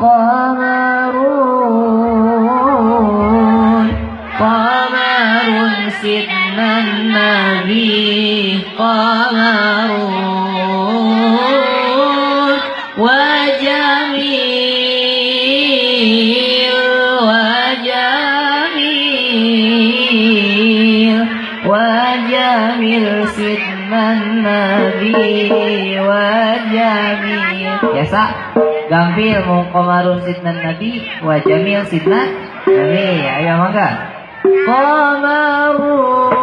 قمرون قمر سيدنا النبي. قمرون النبي وجميل biasa gampil mau komarun sidna nabi wa jamil sidna nabi ayo mangga komarun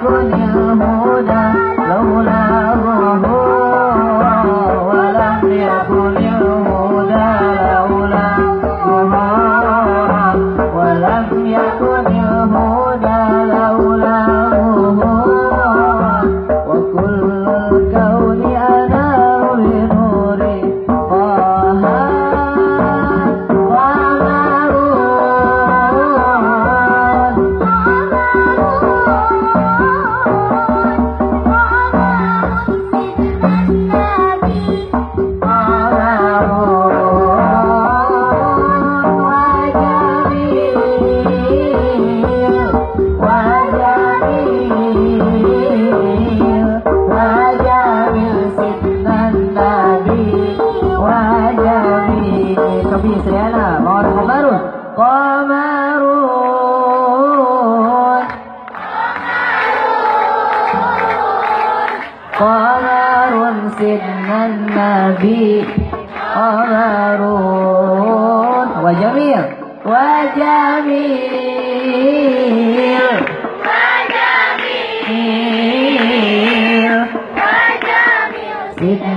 California Qamarun قمر سيدنا النبي قمر وجميل وجميل وجميل سيدنا